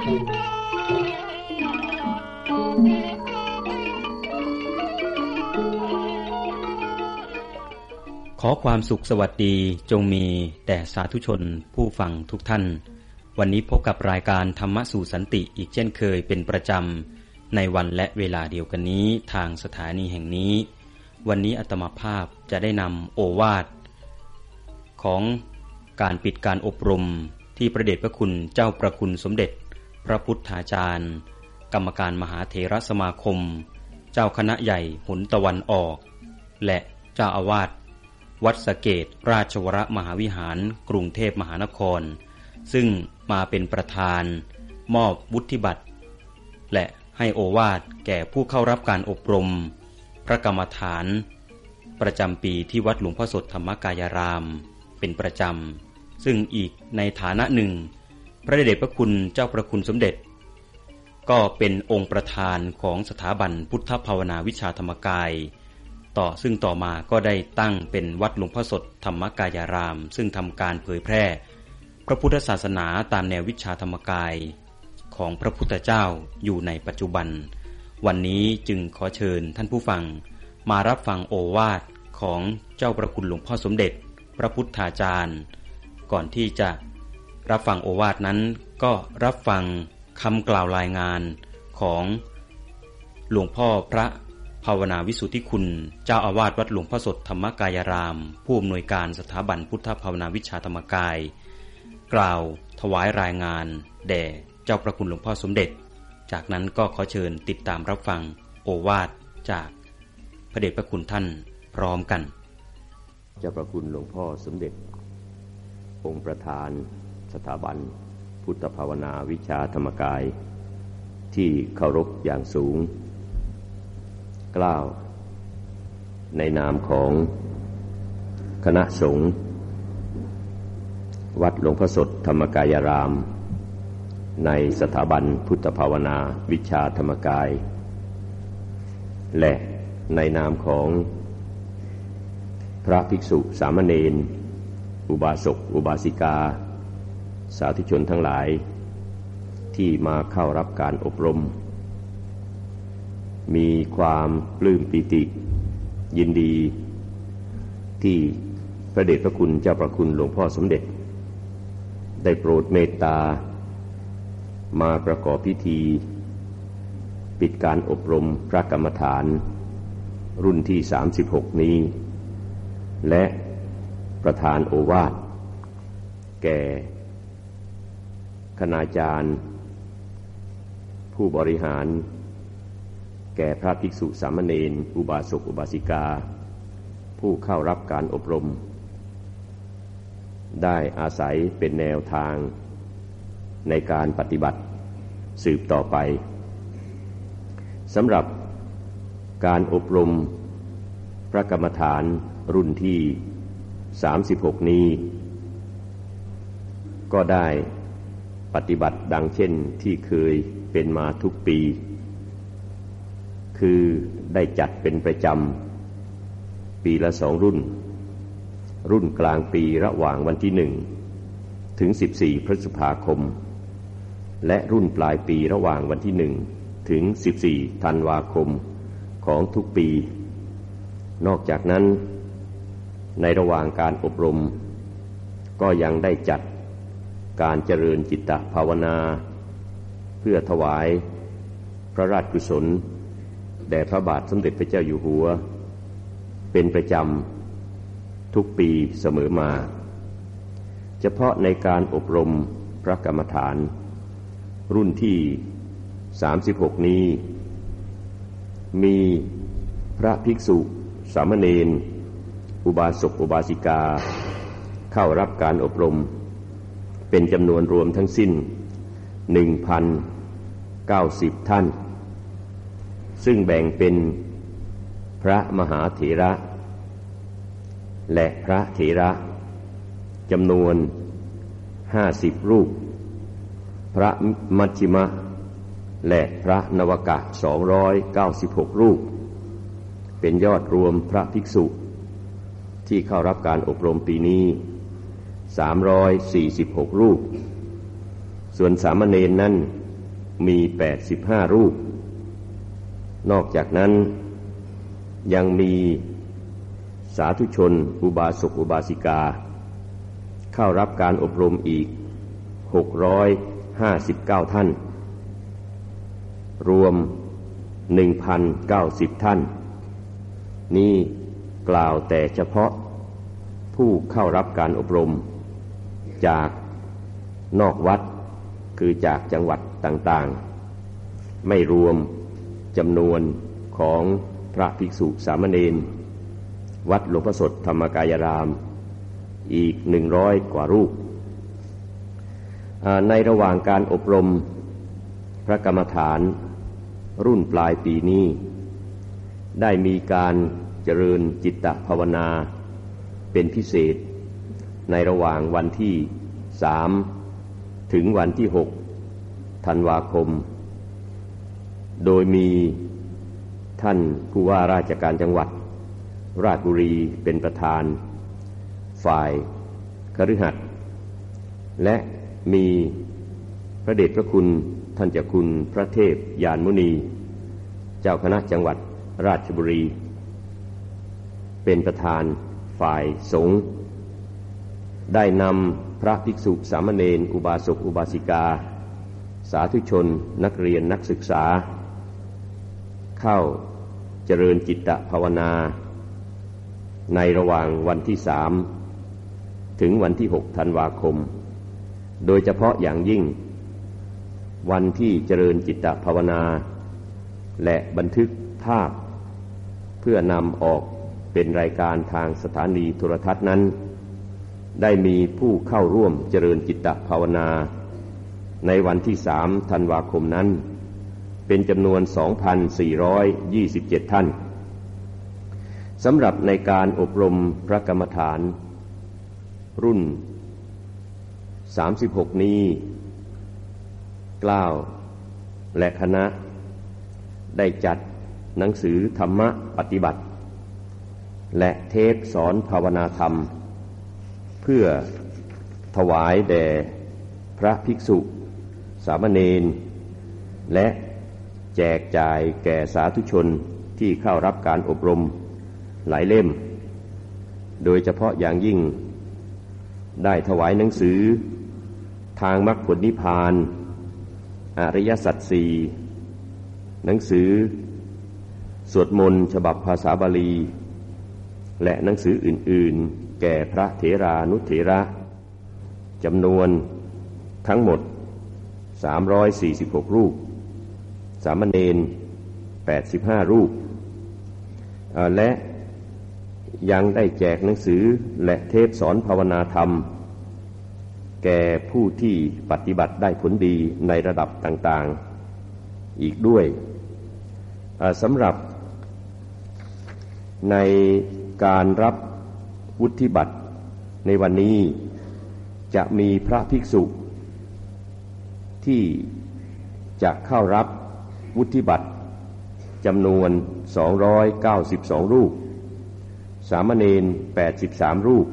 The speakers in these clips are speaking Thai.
ขอความสุขสวัสดีจงมีแด่สาธุชนผู้ฟังทุกท่าน วันนี้พบกับรายการธรรมสู่สันติอีกเช่นเคยเป็นประจำ ในวันและเวลาเดียวกันนี้ทางสถานีแห่งนี้ วันนี้อัตมาภาพจะได้นำโอวาท ของการปิดการอบรมที่ประเดชพระคุณเจ้าประคุณสมเด็จ พระพุทธาจารย์ กรรมการมหาเถรสมาคม เจ้าคณะใหญ่หุนตะวันออก และเจ้าอาวาสวัดสเกตราชวรมหาวิหารกรุงเทพมหานคร ซึ่งมาเป็นประธาน มอบวุฒิบัตร และให้โอวาทแก่ผู้เข้ารับการอบรม พระกรรมฐาน ประจำปีที่วัดหลวงพ่อสดธรรมกายราม เป็นประจำ ซึ่งอีกในฐานะหนึ่ง พระเดชพระคุณเจ้าประคุณสมเด็จ ก็เป็นองค์ประธานของสถาบันพุทธภาวนาวิชาธรรมกาย ต่อซึ่งต่อมาก็ได้ตั้งเป็นวัดหลวงพ่อสดธรรมกายาราม ซึ่งทำการเผยแพร่ พระพุทธศาสนาตามแนววิชาธรรมกายของพระพุทธเจ้าอยู่ในปัจจุบัน วันนี้จึงขอเชิญท่านผู้ฟัง มารับฟังโอวาทของเจ้าประคุณหลวงพ่อสมเด็จ พระพุทธาจารย์ ก่อนที่จะ รับฟังโอวาทนั้นก็รับฟังคำกล่าวรายงานของหลวงพ่อพระภาวนาวิสุทธิคุณ เจ้าอาวาสวัดหลวงพ่อสดธรรมกายราม ผู้อำนวยการสถาบันพุทธภาวนาวิชาธรรมกาย กล่าวถวายรายงาน แด่เจ้าประคุณหลวงพ่อสมเด็จ จากนั้นก็ขอเชิญติดตามรับฟังโอวาทจากพระเดชพระคุณท่านพร้อมกัน เจ้าประคุณหลวงพ่อสมเด็จ องค์ประธาน สถาบันพุทธภาวนาวิชาธรรมกาย ที่เคารพอย่างสูง กล่าว ในนามของคณะสงฆ์วัดหลวงพ่อสดธรรมกายราม ในสถาบันพุทธภาวนาวิชาธรรมกาย และในนามของพระภิกษุสามเณรอุบาสก อุบาสิกา สาธุชนทั้งหลาย ที่มาเข้ารับการอบรม มีความปลื้มปิติ ยินดี ที่พระเดชพระคุณเจ้าประคุณหลวงพ่อสมเด็จ ได้โปรดเมตตา มาประกอบพิธี ปิดการอบรมพระกรรมฐาน รุ่นที่ 36 นี้ และประธานโอวาทแก่ คณาจารย์ ผู้บริหาร แก่พระภิกษุสามเณรอุบาสกอุบาสิกา ผู้เข้ารับการอบรม ได้อาศัยเป็นแนวทางในการปฏิบัติสืบต่อไปสำหรับการอบรมพระกรรมฐานรุ่นที่ 36 นี้ ก็ได้ ปฏิบัติดังเช่นที่เคยเป็นมาทุกปี คือได้จัดเป็นประจำ ปีละสองรุ่น รุ่นกลางปีระหว่างวันที่หนึ่งถึง 14 พฤษภาคม และรุ่นปลายปีระหว่างวันที่หนึ่งถึง 14 ธันวาคมของทุกปี นอกจากนั้น ในระหว่างการอบรม ก็ยังได้จัด การเจริญจิตตภาวนา เพื่อถวายพระราชกุศล แด่พระบาทสมเด็จพระเจ้าอยู่หัว เป็นประจำทุกปีเสมอมา เฉพาะในการอบรมพระกรรมฐาน รุ่นที่ 36 นี้ มีพระภิกษุสามเณรอุบาสกอุบาสิกา เข้ารับการอบรม เป็นจำนวนรวมทั้งสิ้น 1,090 ท่าน ซึ่งแบ่งเป็นพระมหาเถระ และพระเถระจำนวนห้าสิบรูป พระมัชชิมะ และพระนวกะสองร้อยเก้าสิบหกรูป เป็นยอดรวมพระภิกษุ ที่เข้ารับการอบรมปีนี้ สามร้อยสี่สิบหกรูป ส่วนสามเณรนั้นมีแปดสิบห้ารูป นอกจากนั้นยังมีสาธุชน อุบาสกอุบาสิกา เข้ารับการอบรมอีกหกร้อยห้าสิบเก้าท่าน รวมหนึ่งพันเก้าสิบท่าน นี่กล่าวแต่เฉพาะผู้เข้ารับการอบรม จากนอกวัด คือจากจังหวัดต่างๆ ไม่รวมจำนวนของพระภิกษุสามเณรวัดหลวงพ่อสดธรรมกายราม อีกหนึ่งร้อยกว่ารูป ในระหว่างการอบรมพระกรรมฐานรุ่นปลายปีนี้ ได้มีการเจริญจิตตภาวนาเป็นพิเศษ ในระหว่างวันที่สามถึงวันที่หกธันวาคม โดยมีท่านผู้ว่าราชการจังหวัด ราชบุรีเป็นประธาน ฝ่ายคฤหัสถ์และมีพระเดชพระคุณท่านเจ้าคุณพระเทพยานมุนี เจ้าคณะจังหวัดราชบุรี เป็นประธานฝ่ายสงฆ์ ได้นำพระภิกษุสามเณรอุบาสกอุบาสิกา สาธุชนนักเรียนนักศึกษา เข้าเจริญจิตตภาวนา ในระหว่างวันที่สามถึงวันที่หกธันวาคม โดยเฉพาะอย่างยิ่ง วันที่เจริญจิตตภาวนา และบันทึกภาพ เพื่อนำออกเป็นรายการทางสถานีโทรทัศน์นั้น ได้มีผู้เข้าร่วมเจริญจิตตภาวนา ในวันที่สามธันวาคมนั้น เป็นจำนวน 2,427 ท่านสำหรับในการอบรมพระกรรมฐาน รุ่น 36 นี้กล้าวและคณะ ได้จัดหนังสือธรรมะปฏิบัติ และเทศสอนภาวนาธรรม พื่อถวายแด่พระภิกษุ สามเณรและแจกจ่ายแก่สาธุชนที่เข้ารับการอบรมหลายเล่ม โดยเฉพาะอย่างยิ่ง ได้ถวายหนังสือ ทางมรรคผลนิพพาน อริยสัจสี่หนังสือ สวดมนต์ฉบับภาษาบาลี และหนังสืออื่น ๆ แก่พระเถรานุเถระจำนวนทั้งหมด 346 รูป สามเณร85 รูป และยังได้แจกหนังสือและเทปสอนภาวนาธรรม แก่ผู้ที่ปฏิบัติได้ผลดีในระดับต่างๆ อีกด้วยสำหรับในการรับ วุฒิบัตรในวันนี้จะมีพระภิกษุ ที่จะเข้ารับวุฒิบัตรจำนวน 292 รูป สามเณร 83 รูป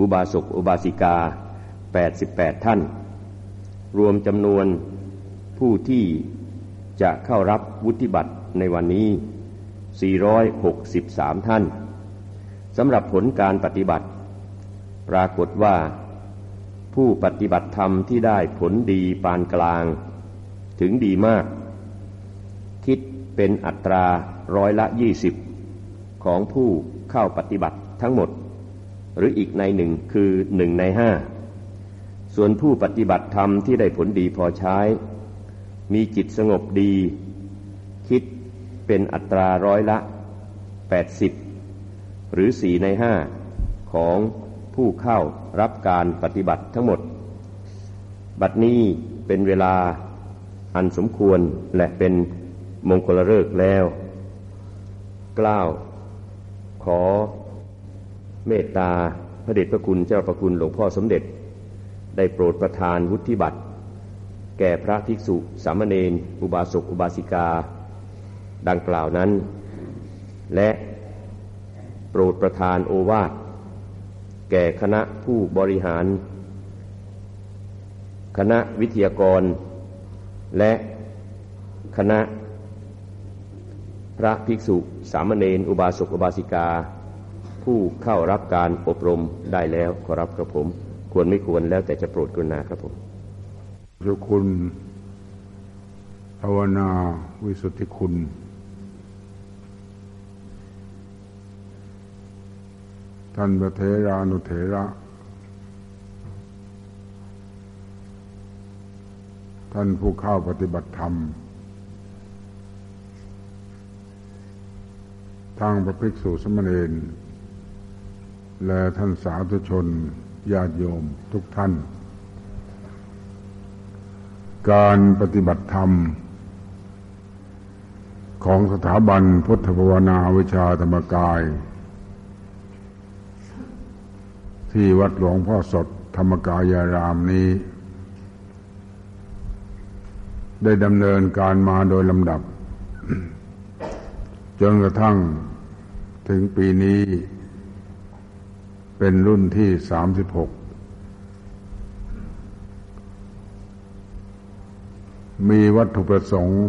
อุบาสก อุบาสิกา 88 ท่าน รวมจำนวนผู้ที่จะเข้ารับวุฒิบัตรในวันนี้ 463 ท่าน สำหรับผลการปฏิบัติ ปรากฏว่า ผู้ปฏิบัติธรรมที่ได้ผลดีปานกลาง ถึงดีมาก คิดเป็นอัตราร้อยละยี่สิบของผู้เข้าปฏิบัติทั้งหมด หรืออีกในหนึ่งคือหนึ่งในห้าส่วนผู้ปฏิบัติธรรมที่ได้ผลดีพอใช้ มีจิตสงบดี คิดเป็นอัตราร้อยละ80 หรือ4ใน5ของผู้เข้ารับการปฏิบัติทั้งหมด บัดนี้เป็นเวลาอันสมควรและเป็นมงคลฤกษ์แล้วกล้าวขอเมตตาพระเดชพระคุณเจ้าประคุณหลวงพ่อสมเด็จ ได้โปรดประทานวุฒิบัตร แก่พระภิกษุสามเณรอุบาสกอุบาสิกา ดังกล่าวนั้น และ รดประทานโอวาทแก่คณะผู้บริหาร คณะวิทยากร และคณะพระภิกษุสามเณรอุบาสกอุบาสิกา ผู้เข้ารับการอบรมได้แล้วขอรับกระผม ควรไม่ควรแล้วแต่จะโปรดกรุณาครับผมสุคุณภาวนาวิสุทธิคุณ ท่านพระเทรานุเถระ ท่านผู้เข้าปฏิบัติธรรม ทางพระภิกษุสมณีนและท่านสาธุชนญาติโยมทุกท่าน การปฏิบัติธรรมของสถาบันพุทธภาวนาวิชาธรรมกาย ที่วัดหลวงพ่อสดธรรมกายารามนี้ ได้ดำเนินการมาโดยลำดับ จนกระทั่งถึงปีนี้ เป็นรุ่นที่สามสิบหกมีวัตถุประสงค์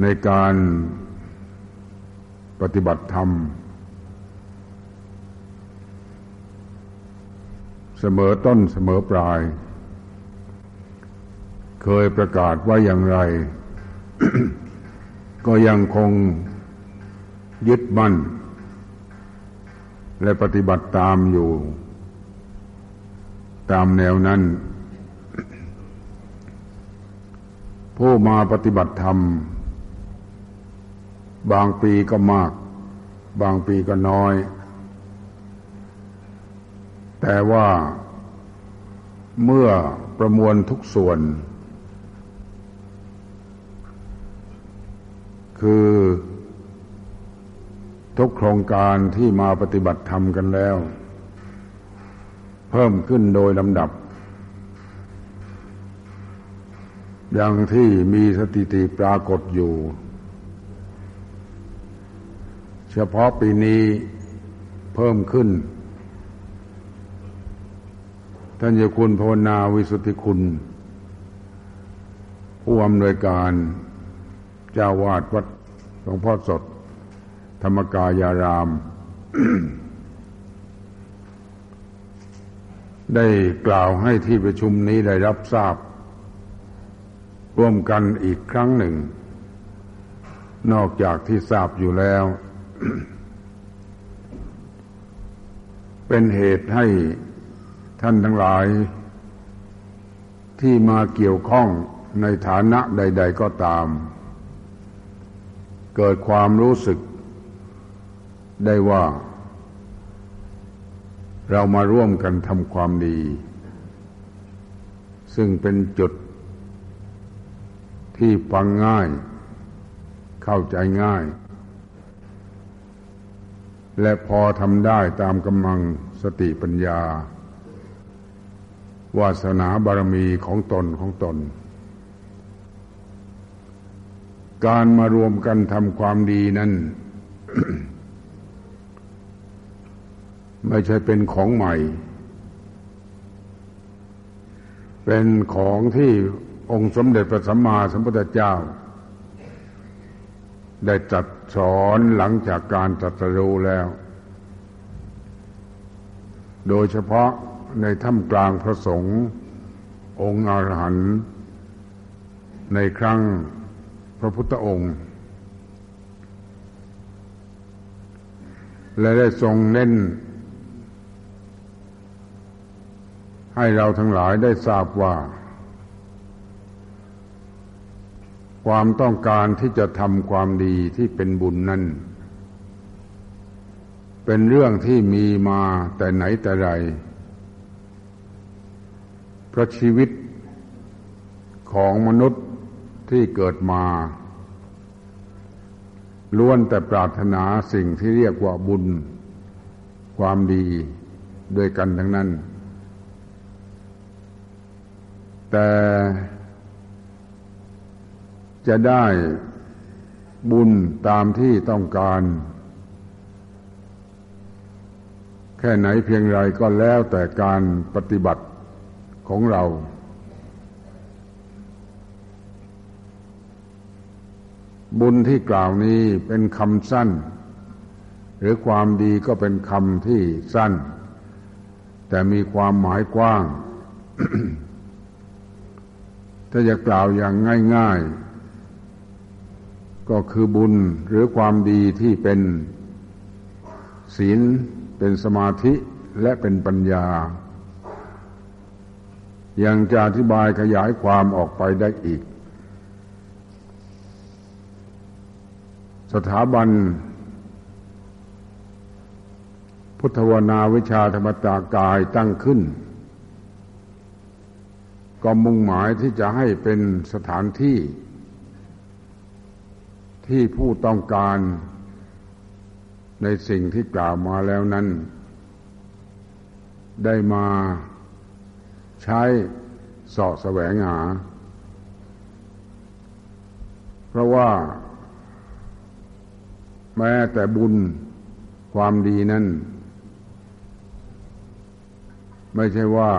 ในการปฏิบัติธรรม เสมอต้นเสมอปลาย เคยประกาศว่าอย่างไร ก็ยังคงยึดมั่น และปฏิบัติตามอยู่ ตามแนวนั้น ผู้มาปฏิบัติธรรม บางปีก็มาก บางปีก็น้อย แต่ว่าเมื่อประมวลทุกส่วน คือทุกโครงการที่มาปฏิบัติธรรมกันแล้ว เพิ่มขึ้นโดยลำดับ อย่างที่มีสถิติปรากฏอยู่ เฉพาะปีนี้เพิ่มขึ้น ท่านเจ้าคุณภาวนาวิสุทธิคุณ ผู้อำนวยการเจ้าวาดวัดหลวงพ่อสด ธรรมกายาราม ได้กล่าวให้ที่ประชุมนี้ได้รับทราบ ร่วมกันอีกครั้งหนึ่ง นอกจากที่ทราบอยู่แล้ว เป็นเหตุให้ ท่านทั้งหลาย ที่มาเกี่ยวข้องในฐานะใด ๆก็ตาม เกิดความรู้สึกได้ว่า เรามาร่วมกันทำความดี ซึ่งเป็นจุดที่ฟังง่าย เข้าใจง่าย และพอทำได้ตามกำลังสติปัญญา วาสนาบารมีของตนของตน การมารวมกันทำความดีนั้นไม่ใช่เป็นของใหม่ เป็นของที่องค์สมเด็จพระสัมมาสัมพุทธเจ้า ได้จัดสอนหลังจากการตรัสรู้แล้ว โดยเฉพาะ ในถ้ำกลางพระสงฆ์องค์อรหันต์ในครั้งพระพุทธองค์ และได้ทรงเน้น ให้เราทั้งหลายได้ทราบว่า ความต้องการที่จะทำความดีที่เป็นบุญนั้นเป็นเรื่องที่มีมาแต่ไหนแต่ไร เพราะชีวิตของมนุษย์ที่เกิดมา ล้วนแต่ปรารถนาสิ่งที่เรียกว่าบุญ ความดีด้วยกันทั้งนั้น แต่จะได้บุญตามที่ต้องการ แค่ไหนเพียงไรก็แล้วแต่การปฏิบัติ ของเรา บุญที่กล่าวนี้เป็นคำสั้น หรือความดีก็เป็นคำที่สั้น แต่มีความหมายกว้าง ถ้าจะกล่าวอย่างง่าย ๆ ก็คือบุญหรือความดีที่เป็นศีลเป็นสมาธิและเป็นปัญญา ยังจะอธิบายขยายความออกไปได้อีก สถาบัน พุทธวนาวิชาธรรมตากายตั้งขึ้น ก็มุ่งหมายที่จะให้เป็นสถานที่ ที่ผู้ต้องการในสิ่งที่กล่าวมาแล้วนั้น ได้มา ใช้สาะแสวงหา เพราะว่า แม้แต่บุญความดีนั้น ไม่ใช่ว่า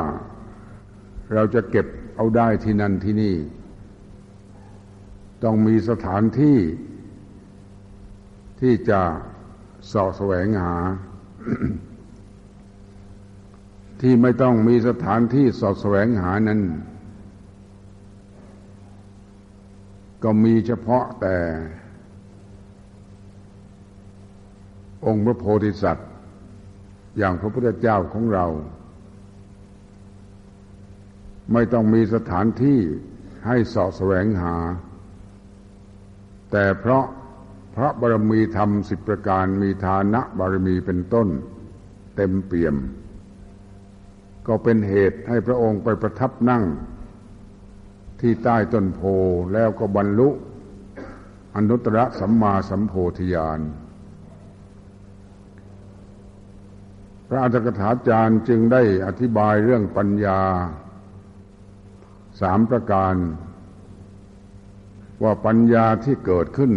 เราจะเก็บเอาได้ที่นั่นที่นี่ ต้องมีสถานที่ ที่จะสาะแสวงหา ที่ไม่ต้องมีสถานที่สาะแสวงหานั้น ก็มีเฉพาะแต่ องค์พระโพธิสัตว์ อย่างพระพุทธเจ้าของเรา ไม่ต้องมีสถานที่ให้สาะแสวงหา แต่เพราะพระบารมีธรรมสิบประการมีฐานะบารมีเป็นต้น เต็มเปี่ยม ก็เป็นเหตุให้พระองค์ไปประทับนั่ง ที่ใต้ต้นโพแล้วก็บรรลุ อนุตตรสัมมาสัมโพธิญาณพระอัจฉริถาจารย์จึงได้อธิบายเรื่องปัญญาสามประการ ว่าปัญญาที่เกิดขึ้น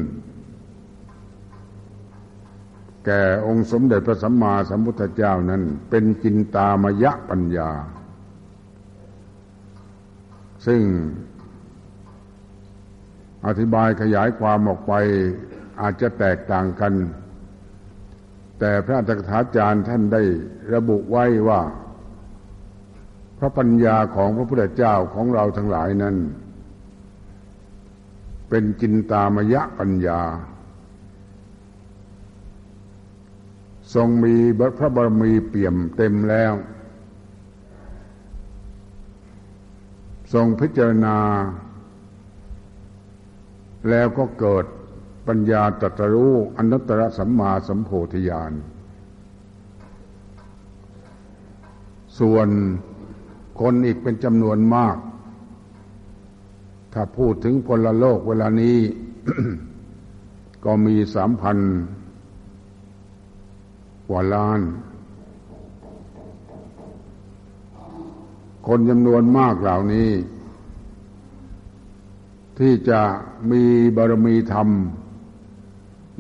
แก่องค์สมเด็จพระสัมมาสัมพุทธเจ้านั้น เป็นจินตามยะปัญญา ซึ่งอธิบายขยายความออกไปอาจจะแตกต่างกัน แต่พระจักถาจารย์ท่านได้ระบุไว้ว่า พระปัญญาของพระพุทธเจ้าของเราทั้งหลายนั้น เป็นจินตามยะปัญญา ทรงมีพระบารมีเปี่ยมเต็มแล้ว ทรงพิจารณา แล้วก็เกิดปัญญาตรัสรู้อนุตตรสัมมาสัมโพธิญาณส่วนคนอีกเป็นจำนวนมาก ถ้าพูดถึงพลโลกเวลานี้ ก็มีสามพัน ว่าล้าน คนจำนวนมากเหล่านี้ ที่จะมีบารมีธรรม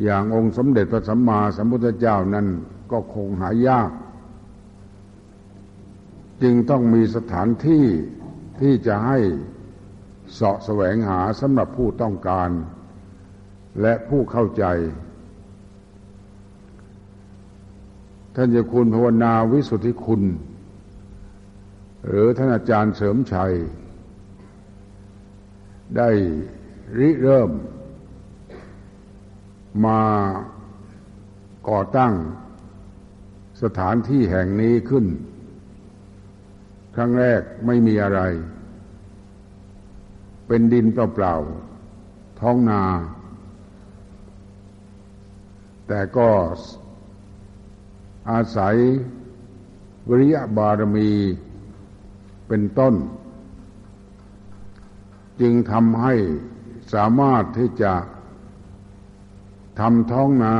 อย่างองค์สมเด็จพระสัมมาสัมพุทธเจ้านั้นก็คงหายาก จึงต้องมีสถานที่ที่จะให้เสาะแสวงหาสำหรับผู้ต้องการ และผู้เข้าใจ ท่านจะคุณภาวนาวิสุทธิคุณ หรือท่านอาจารย์เสริมชัย ได้ริเริ่ม มาก่อตั้งสถานที่แห่งนี้ขึ้น ครั้งแรกไม่มีอะไร เป็นดินเปล่าๆท้องนา แต่ก็ อาศัย วิริยะบารมีเป็นต้น จึงทำให้สามารถที่จะทำท้องนา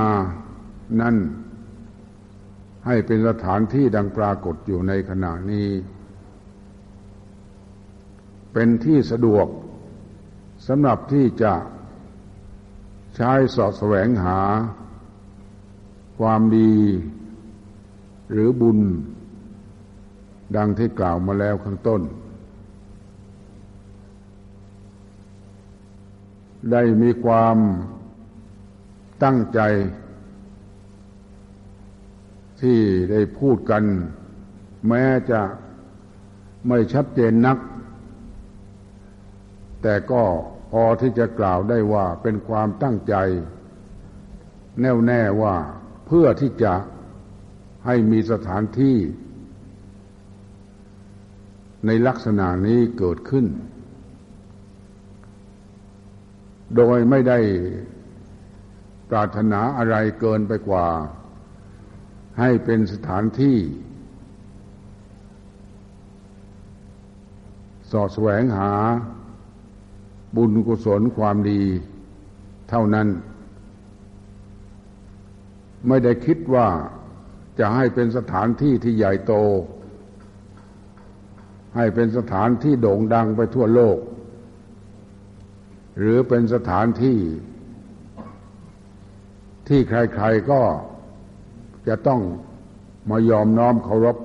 นั้นให้เป็นสถานที่ดังปรากฏอยู่ในขณะนี้ เป็นที่สะดวกสำหรับที่จะใช้สอดแสวงหา ความดี หรือบุญ ดังที่กล่าวมาแล้วข้างต้น ได้มีความตั้งใจ ที่ได้พูดกัน แม้จะไม่ชัดเจนนัก แต่ก็พอที่จะกล่าวได้ว่าเป็นความตั้งใจ แน่วแน่ว่าเพื่อที่จะ ให้มีสถานที่ ในลักษณะนี้เกิดขึ้น โดยไม่ได้ปรารถนาอะไรเกินไปกว่า ให้เป็นสถานที่สอดแสวงหาบุญกุศลความดีเท่านั้น ไม่ได้คิดว่า จะให้เป็นสถานที่ที่ใหญ่โต ให้เป็นสถานที่โด่งดังไปทั่วโลก หรือเป็นสถานที่ ที่ใครๆก็จะต้องมายอมน้อมเคารพ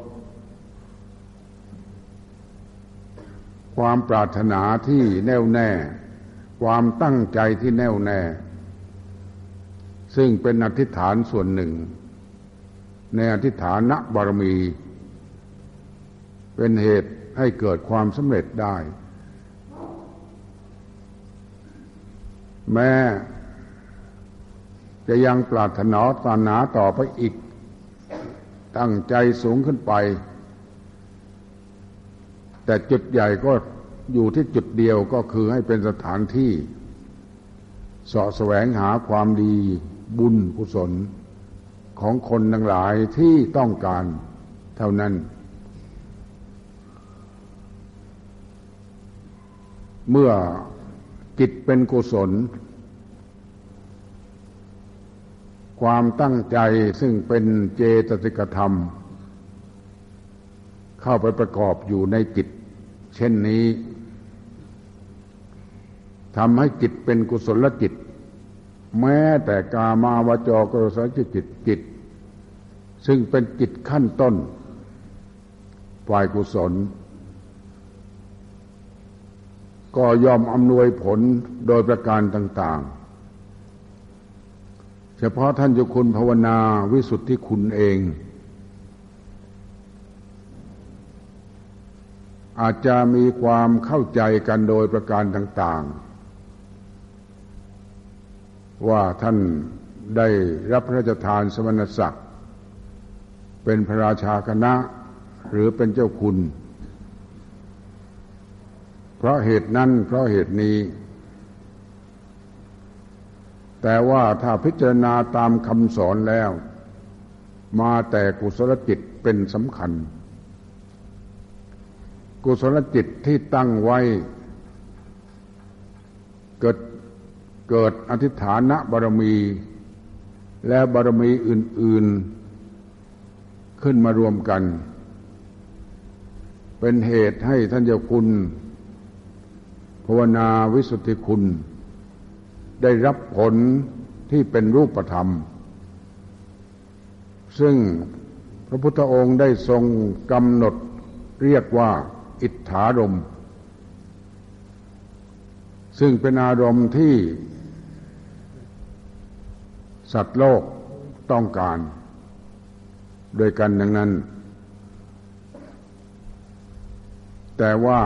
ความปรารถนาที่แน่วแน่ ความตั้งใจที่แน่วแน่ ซึ่งเป็นอธิษฐานส่วนหนึ่ง ในอธิฐานะบารมี เป็นเหตุให้เกิดความสำเร็จได้ แม้จะยังปรารถนาตานาต่อไปอีก ตั้งใจสูงขึ้นไป แต่จุดใหญ่ก็อยู่ที่จุดเดียวก็คือให้เป็นสถานที่สาะแสวงหาความดีบุญกุศล ของคนทั้งหลายที่ต้องการเท่านั้น เมื่อจิตเป็นกุศล ความตั้งใจซึ่งเป็นเจตสิกธรรม เข้าไปประกอบอยู่ในจิต เช่นนี้ทำให้จิตเป็นกุศลจิต แม้แต่กามาวจกรสจิตจิตจิต ซึ่งเป็นจิตขั้นต้นฝ่ายกุศล ก็ยอมอำนวยผลโดยประการต่าง ๆ เฉพาะท่านเจ้าคุณภาวนาวิสุทธิคุณเอง อาจจะมีความเข้าใจกันโดยประการต่าง ๆ ว่าท่านได้รับพระราชทานสมณศักดิ์เป็นพระราชาคณะหรือเป็นเจ้าคุณ เพราะเหตุนั้นเพราะเหตุนี้ แต่ว่าถ้าพิจารณาตามคำสอนแล้ว มาแต่กุศลจิตเป็นสำคัญ กุศลจิตที่ตั้งไว้ เกิด เกิดอธิฐานะบารมี และบารมีอื่น ๆ ขึ้นมารวมกัน เป็นเหตุให้ท่านเจ้าคุณภาวนาวิสุทธิคุณ ได้รับผลที่เป็นรูปธรรม ซึ่งพระพุทธองค์ได้ทรงกำหนดเรียกว่าอิทธารม ซึ่งเป็นอารมณ์ที่ สัตว์โลกต้องการ โดยกันดังนั้น แต่ว่า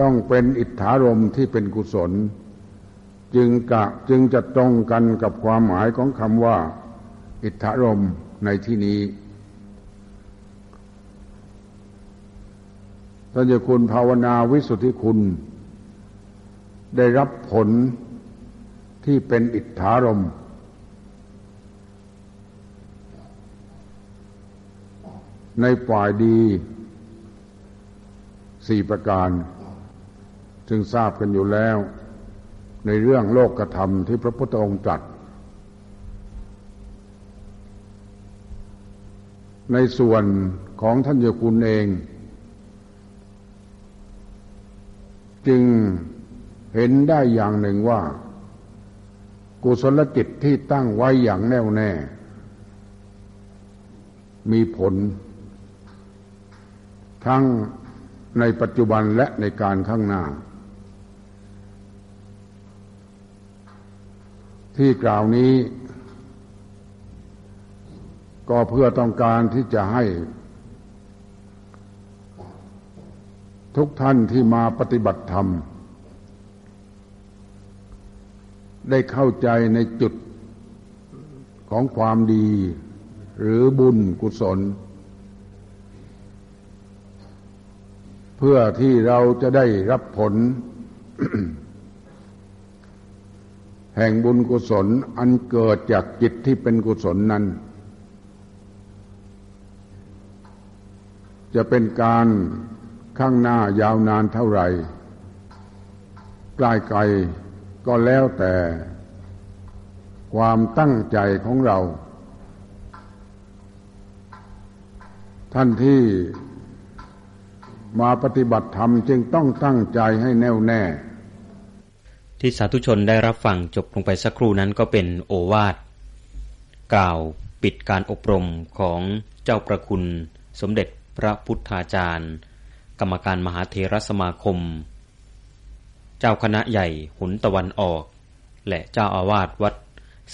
ต้องเป็นอิทธารมที่เป็นกุศล จึงกะจึงจะตรงกันกับความหมายของคำว่า อิทธารมในที่นี้ท่านจะคุณภาวนาวิสุทธิคุณ ได้รับผลที่เป็นอิทธารม ในฝ่ายดีสี่ประการ ซึ่งทราบกันอยู่แล้ว ในเรื่องโลกกระทำที่พระพุทธองค์ตรัสในส่วนของท่านโยคุณเอง จึงเห็นได้อย่างหนึ่งว่า กุศลจิตที่ตั้งไว้อย่างแน่วแน่ มีผล ทั้งในปัจจุบันและในการข้างหน้า ที่กล่าวนี้ ก็เพื่อต้องการที่จะให้ ทุกท่านที่มาปฏิบัติธรรม ได้เข้าใจในจุดของความดี หรือบุญกุศล เพื่อที่เราจะได้รับผล แห่งบุญกุศลอันเกิดจากจิตที่เป็นกุศลนั้น จะเป็นการข้างหน้ายาวนานเท่าไหร่ใกล้ไกลก็แล้วแต่ความตั้งใจของเรา ท่านที่ มาปฏิบัติธรรมจึงต้องตั้งใจให้แน่วแน่ ที่สาธุชนได้รับฟังจบลงไปสักครู่นั้นก็เป็นโอวาทกล่าวปิดการอบรมของเจ้าประคุณ สมเด็จพระพุทธาจารย์ กรรมการมหาเทรสมาคม เจ้าคณะใหญ่หุนตะวันออก และเจ้าอาวาสวัด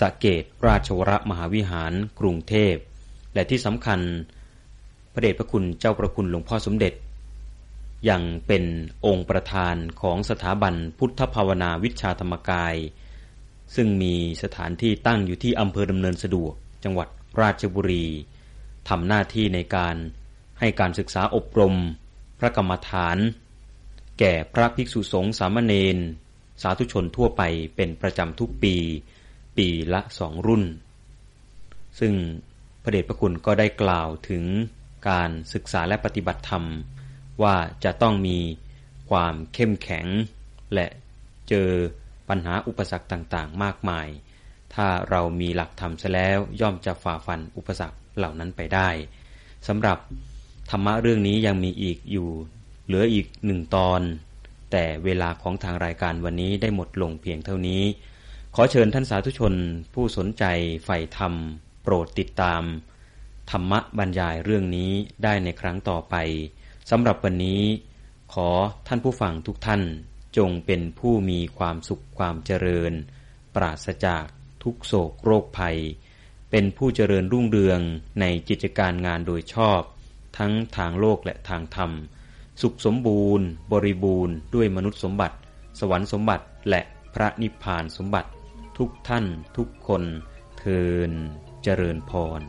สะเกตราชวรมหาวิหารกรุงเทพ และที่สำคัญ พระเดชพระคุณเจ้าประคุณหลวงพ่อสมเด็จ ยังเป็นองค์ประธานของสถาบันพุทธภาวนาวิชาธรรมกาย ซึ่งมีสถานที่ตั้งอยู่ที่อำเภอดำเนินสะดวก จังหวัดราชบุรีทำหน้าที่ในการให้การศึกษาอบรม พระกรรมฐาน แก่พระภิกษุสงฆ์สามเณรสาธุชนทั่วไปเป็นประจำทุกปี ปีละสองรุ่น ซึ่งพระเดชพระคุณก็ได้กล่าวถึงการศึกษาและปฏิบัติธรรม ว่าจะต้องมีความเข้มแข็ง และเจอปัญหาอุปสรรคต่างๆ มากมาย ถ้าเรามีหลักธรรมซะแล้วย่อมจะฝ่าฟันอุปสรรคเหล่านั้นไปได้สำหรับธรรมะเรื่องนี้ยังมีอีกอยู่ เหลืออีกหนึ่งตอน แต่เวลาของทางรายการวันนี้ได้หมดลงเพียงเท่านี้ ขอเชิญท่านสาธุชนผู้สนใจใฝ่ธรรม โปรดติดตาม ธรรมะบรรยายเรื่องนี้ได้ในครั้งต่อไป สำหรับวันนี้ ขอท่านผู้ฟังทุกท่านจงเป็นผู้มีความสุขความเจริญ ปราศจากทุกโศกโรคภัย เป็นผู้เจริญรุ่งเรืองในกิจการงานโดยชอบ ทั้งทางโลกและทางธรรม สุขสมบูรณ์ บริบูรณ์ด้วยมนุษย์สมบัติ สวรรค์สมบัติและพระนิพพานสมบัติ ทุกท่านทุกคนเทินเจริญพร